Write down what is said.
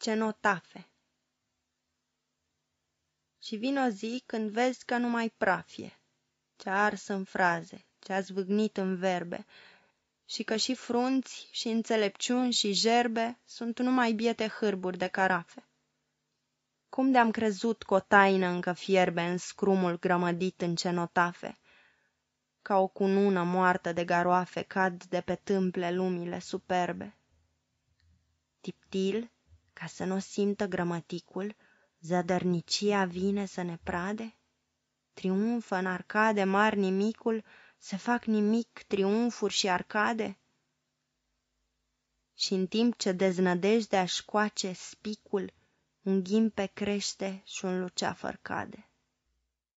Cenotafe Și vine o zi când vezi că nu mai prafie, ce a ars în fraze, ce a zvâgnit în verbe, și că și frunți, și înțelepciuni, și gerbe sunt numai biete hârburi de carafe. Cum de-am crezut că o taină încă fierbe în scrumul grămădit în cenotafe, ca o cunună moartă de garoafe cad de pe tâmple lumile superbe. Tiptil, ca să nu simtă grămăticul, zădărnicia vine să ne prade? Triumfă în arcade mari nimicul, se fac nimic triumfuri și arcade? Și în timp ce deznădejdea-și coace spicul, un ghimpe crește și un luceafăr cade.